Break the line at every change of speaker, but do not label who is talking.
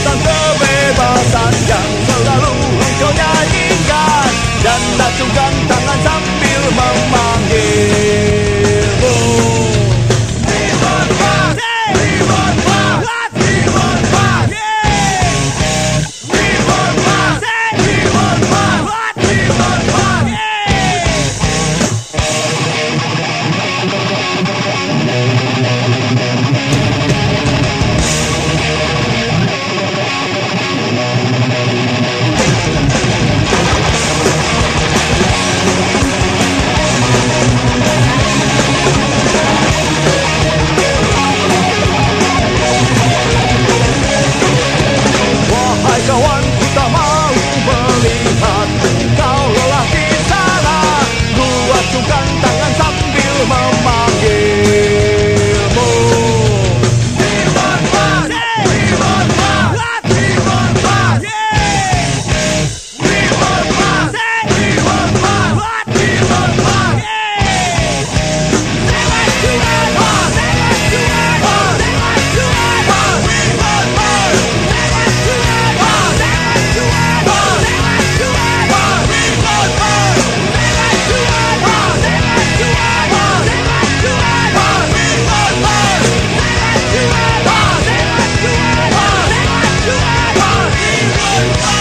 ったんだ。Bye.